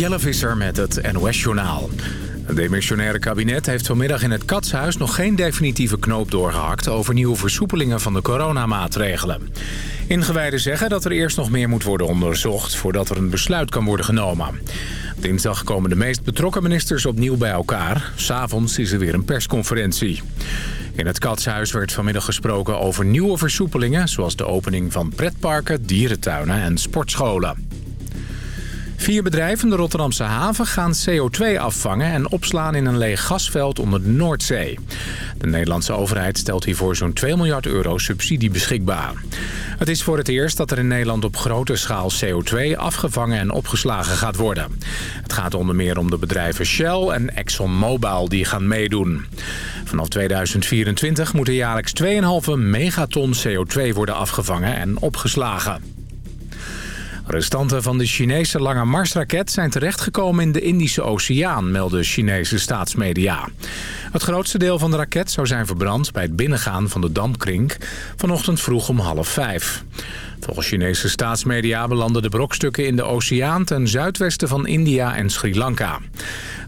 Jelle Visser met het NOS-journaal. Het demissionaire kabinet heeft vanmiddag in het Katshuis nog geen definitieve knoop doorgehakt... over nieuwe versoepelingen van de coronamaatregelen. Ingewijden zeggen dat er eerst nog meer moet worden onderzocht... voordat er een besluit kan worden genomen. Dinsdag komen de meest betrokken ministers opnieuw bij elkaar. S'avonds is er weer een persconferentie. In het Katshuis werd vanmiddag gesproken over nieuwe versoepelingen... zoals de opening van pretparken, dierentuinen en sportscholen. Vier bedrijven de Rotterdamse haven gaan CO2 afvangen en opslaan in een leeg gasveld onder de Noordzee. De Nederlandse overheid stelt hiervoor zo'n 2 miljard euro subsidie beschikbaar. Het is voor het eerst dat er in Nederland op grote schaal CO2 afgevangen en opgeslagen gaat worden. Het gaat onder meer om de bedrijven Shell en ExxonMobil die gaan meedoen. Vanaf 2024 moeten jaarlijks 2,5 megaton CO2 worden afgevangen en opgeslagen. Restanten van de Chinese Lange Marsraket zijn terechtgekomen in de Indische Oceaan, melden Chinese staatsmedia. Het grootste deel van de raket zou zijn verbrand bij het binnengaan van de dampkring vanochtend vroeg om half vijf. Volgens Chinese staatsmedia belanden de brokstukken in de oceaan ten zuidwesten van India en Sri Lanka.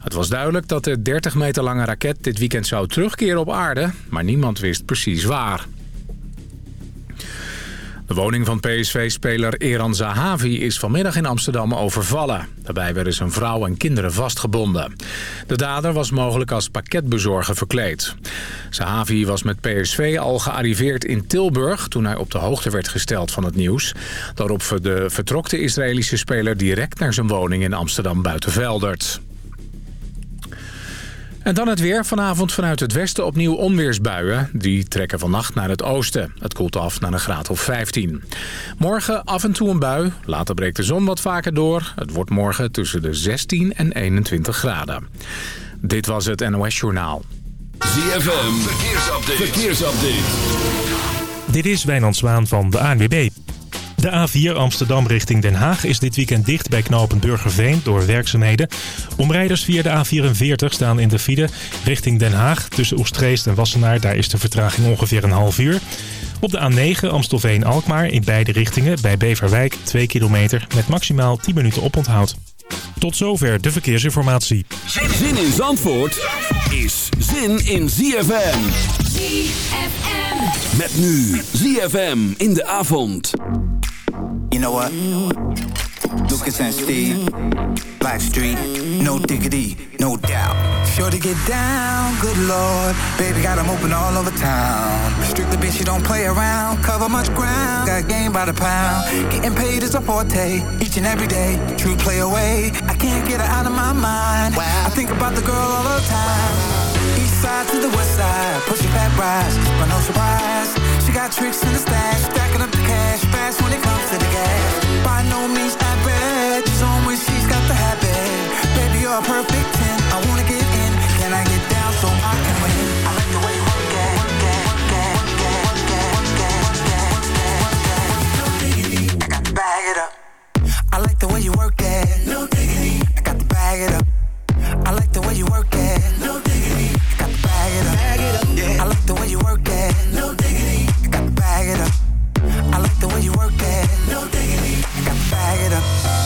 Het was duidelijk dat de 30 meter lange raket dit weekend zou terugkeren op aarde, maar niemand wist precies waar. De woning van PSV-speler Eran Zahavi is vanmiddag in Amsterdam overvallen. Daarbij werden zijn vrouw en kinderen vastgebonden. De dader was mogelijk als pakketbezorger verkleed. Zahavi was met PSV al gearriveerd in Tilburg... toen hij op de hoogte werd gesteld van het nieuws. Daarop de vertrok Israëlische speler direct naar zijn woning in Amsterdam Buitenveldert. En dan het weer. Vanavond vanuit het westen opnieuw onweersbuien. Die trekken vannacht naar het oosten. Het koelt af naar een graad of 15. Morgen af en toe een bui. Later breekt de zon wat vaker door. Het wordt morgen tussen de 16 en 21 graden. Dit was het NOS Journaal. ZFM. Verkeersupdate. Verkeersupdate. Dit is Wijnand Zwaan van de ANWB. De A4 Amsterdam richting Den Haag is dit weekend dicht bij knooppunt Burgerveen door werkzaamheden. Omrijders via de A44 staan in de file richting Den Haag. Tussen Oestreest en Wassenaar, daar is de vertraging ongeveer een half uur. Op de A9 Amstelveen-Alkmaar in beide richtingen bij Beverwijk 2 kilometer met maximaal 10 minuten oponthoud. Tot zover de verkeersinformatie. Zin in Zandvoort is zin in ZFM. ZFM. Met nu ZFM in de avond. You know what? Lucas and Steve, Blackstreet, no diggity, no doubt. Sure to get down, good lord. Baby got them open all over town. Strictly bitch, you don't play around. Cover much ground, got game by the pound. Getting paid is a forte, each and every day. True play away, I can't get her out of my mind. Wow. I think about the girl all the time. Side to the west side, pushing back rise, but no surprise. She got tricks in the stash, stacking up the cash, fast when it comes to the gas. By no means average, she's on when she's got the habit. Baby, you're a perfect 10, I wanna get in. Can I get down so I can win? I like the way you work it, work it, work it, work it, work it, work it, work it, work it. It you work it. Bag it up. I like the way you work it. No you work it. No diggity. I got to bag it up.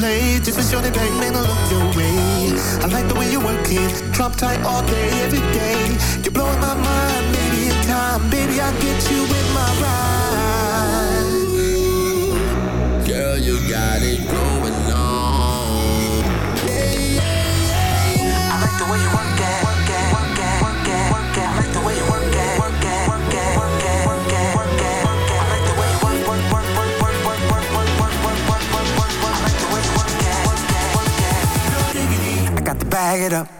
Play just sure they bang men to look your way. I like the way you work it, drop tight all day, every day. You're blowing my mind, maybe in time, baby I get you with my ride. Girl, you got it going bag it up.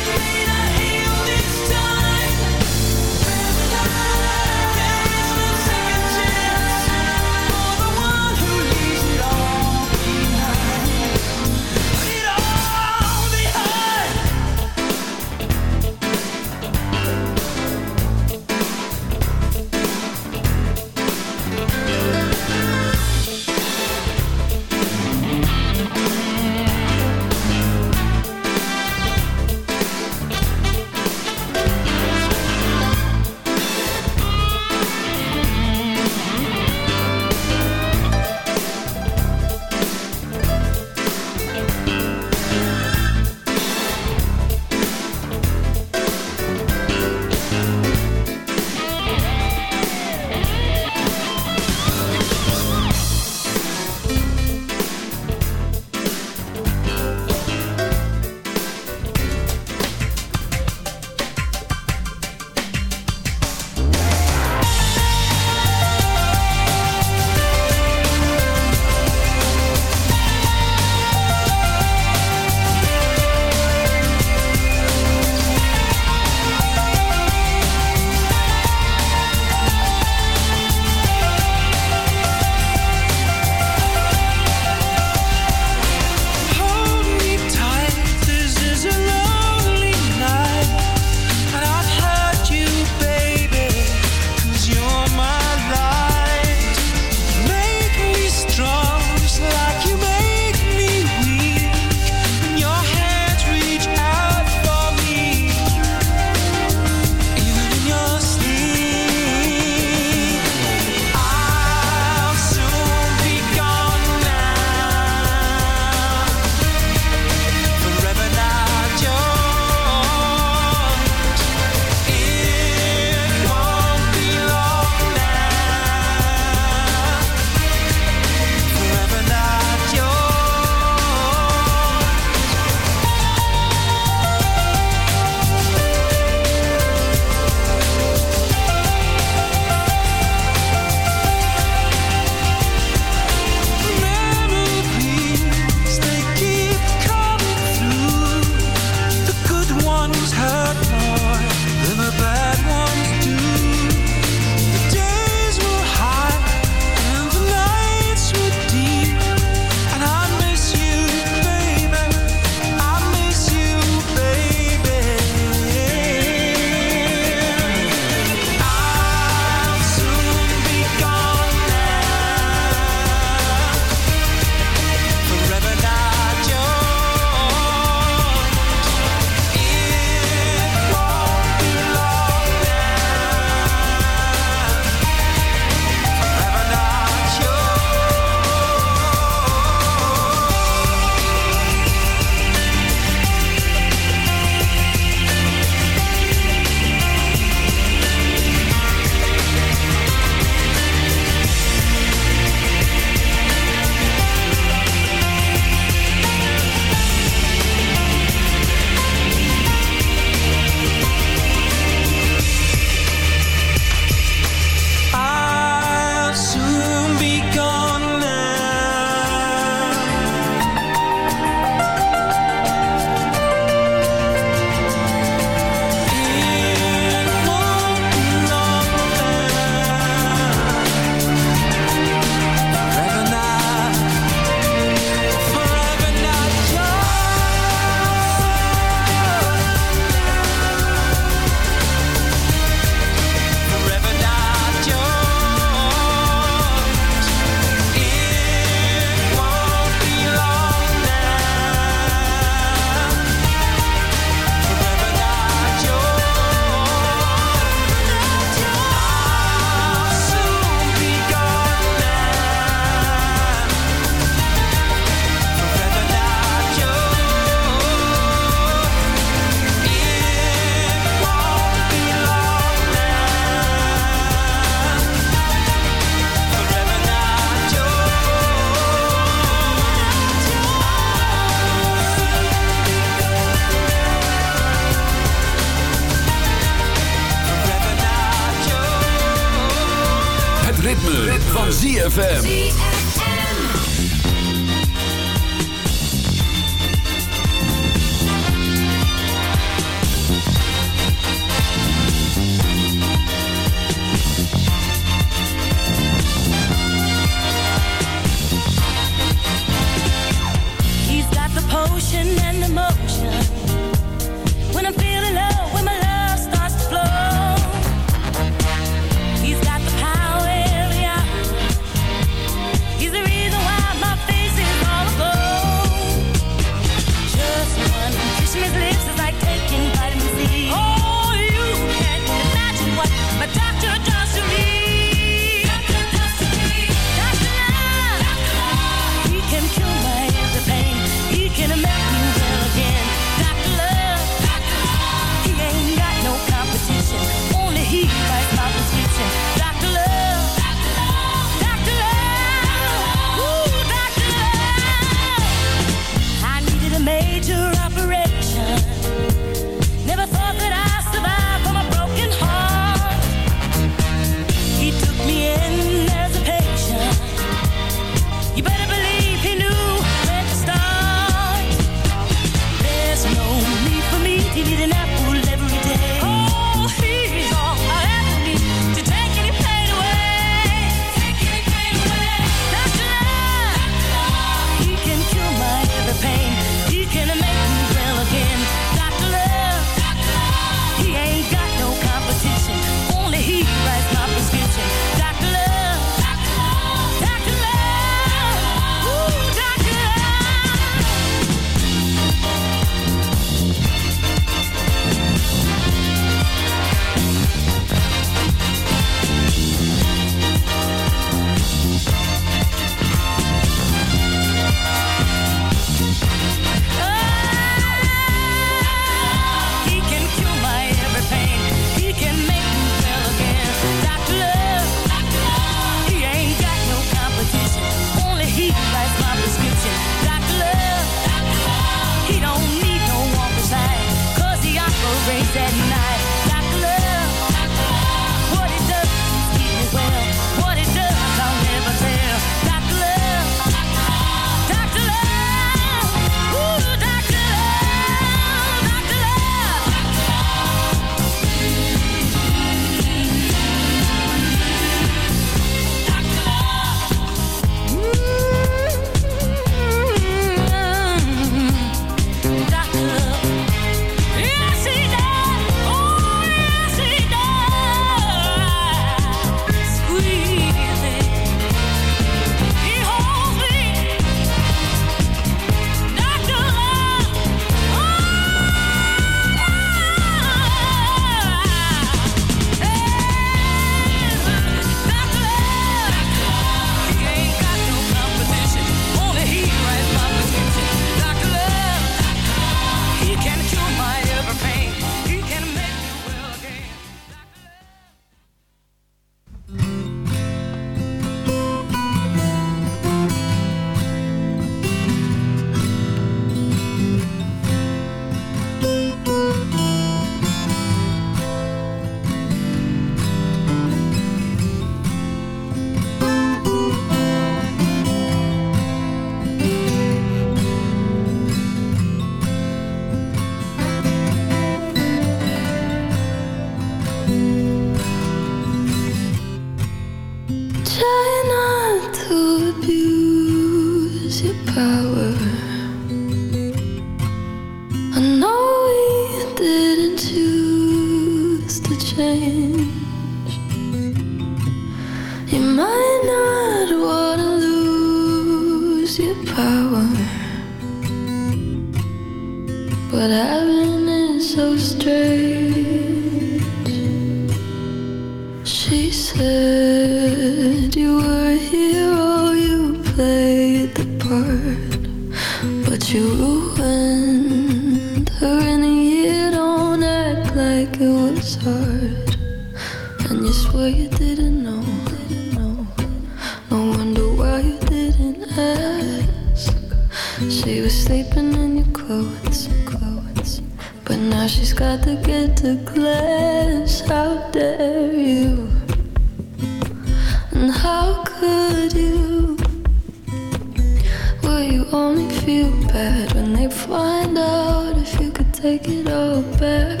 Only feel bad when they find out if you could take it all back?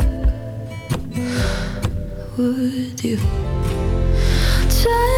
Would you try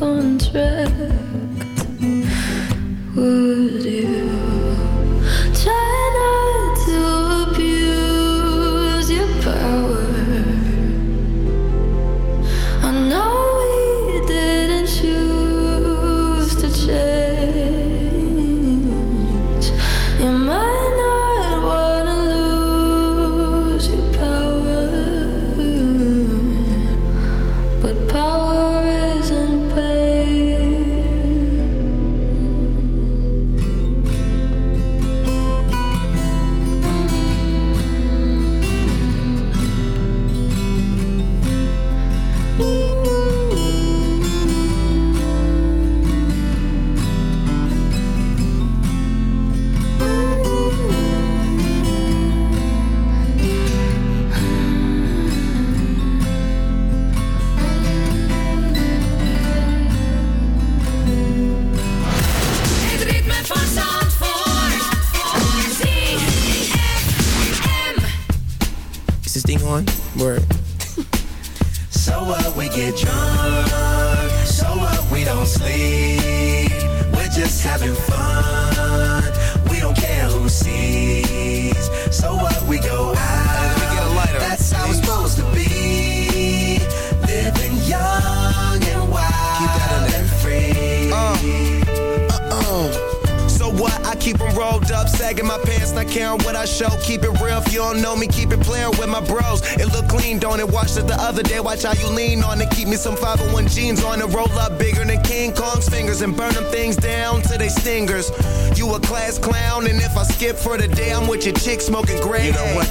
contract?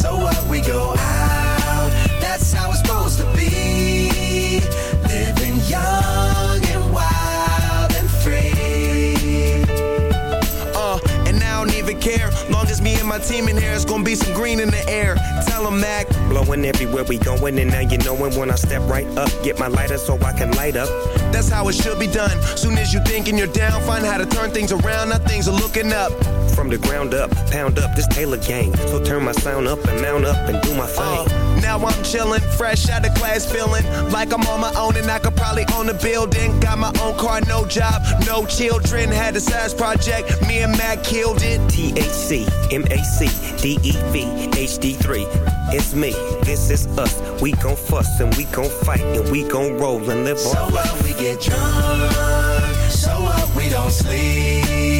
So what we go out. That's how it's supposed to be. Living young and wild and free. Uh, and I don't even care. Long as me and my team in here, it's gonna be some green in the air. Tell 'em, Mac. Blowing everywhere we going, and now you knowin' when I step right up. Get my lighter so I can light up. That's how it should be done. Soon as you thinking you're down, find how to turn things around. Now things are looking up. From the ground up, pound up this Taylor gang. So turn my sound up and mount up and do my thing. Uh, now I'm chillin', fresh out of class, feeling like I'm on my own and I could probably own a building. Got my own car, no job, no children. Had a size project, me and Mac killed it. THC, MAC, DEV, HD3. It's me, this is us. We gon' fuss and we gon' fight and we gon' roll and live So on. what we get drunk, so what we don't sleep.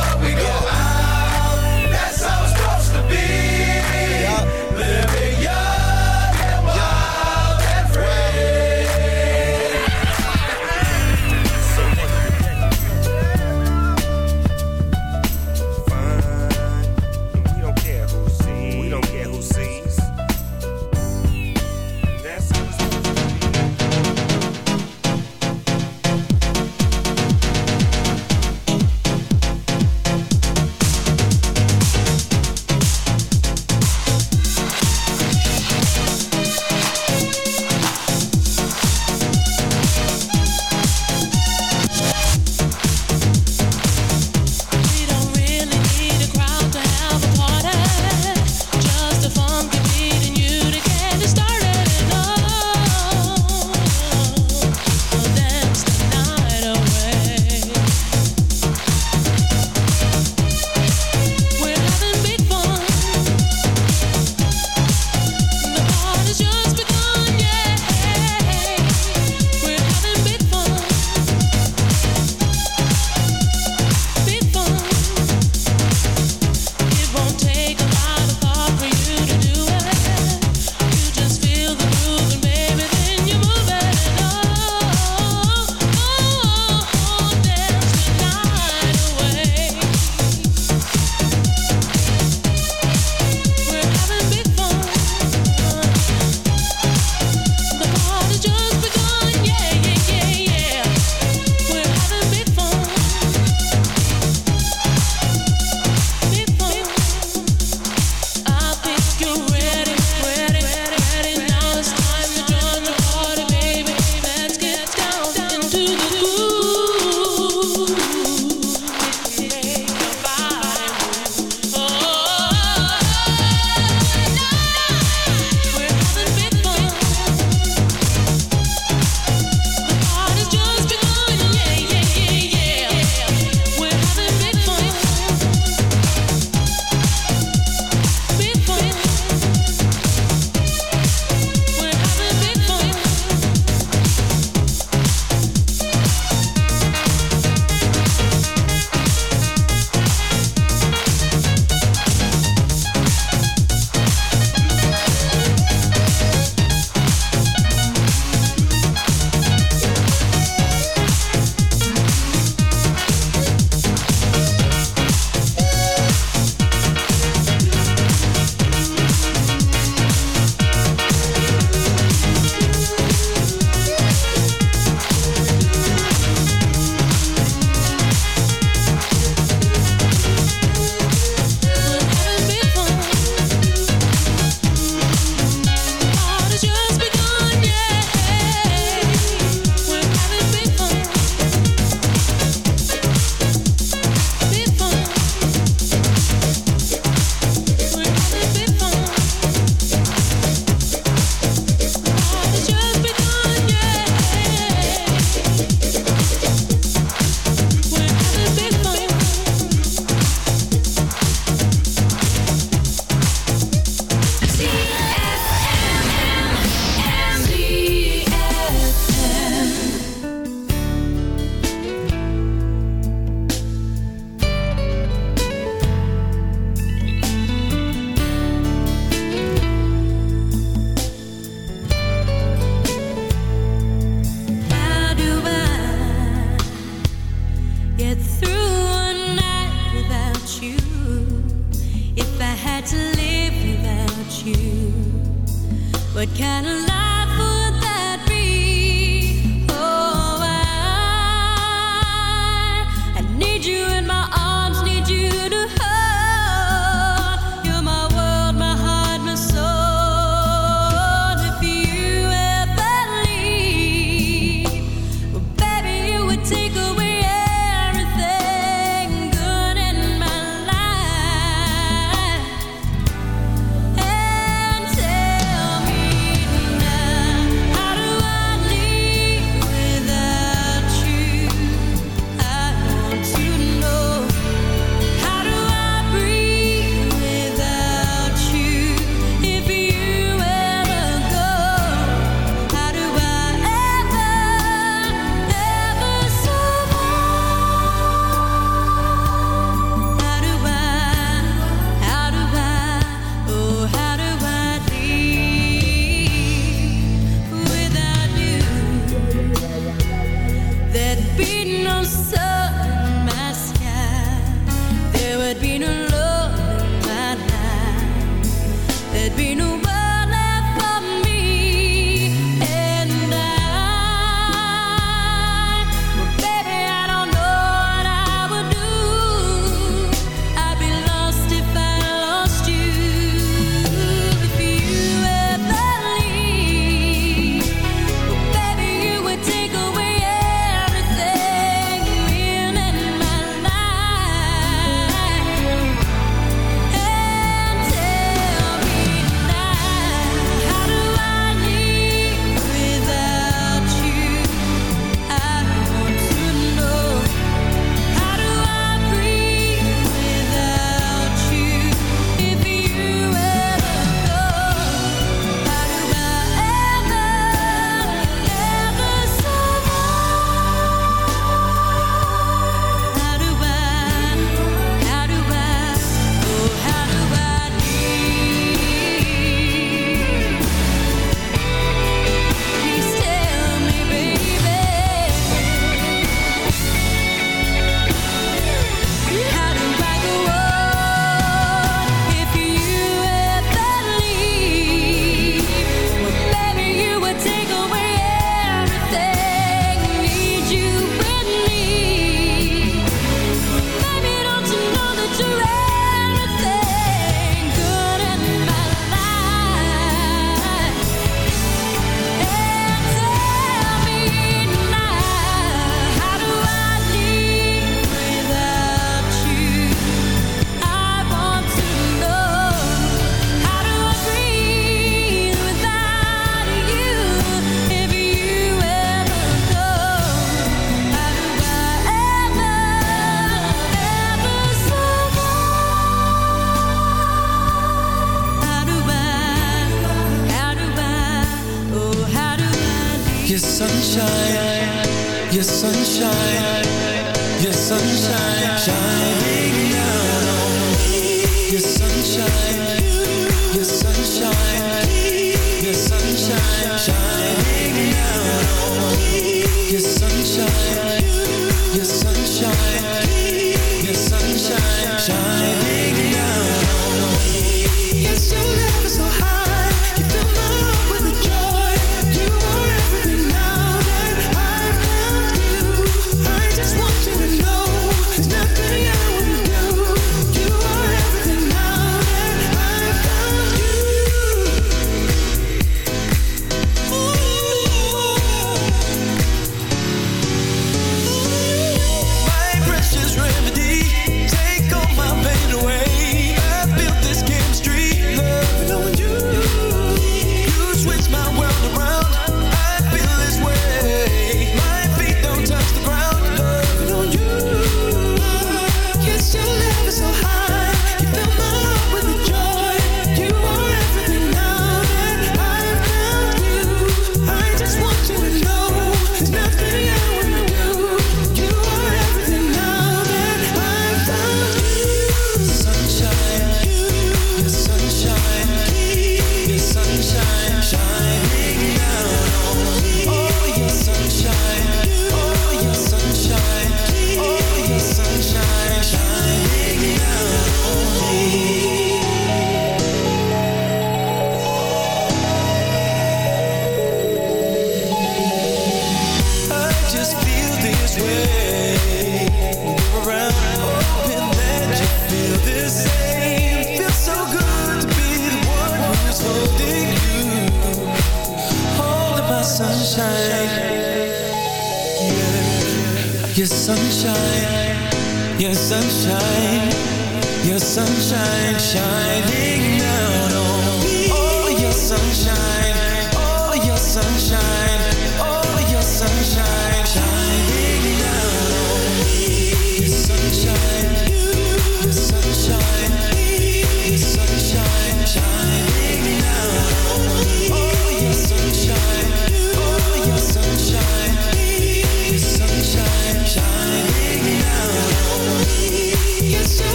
What kind of life?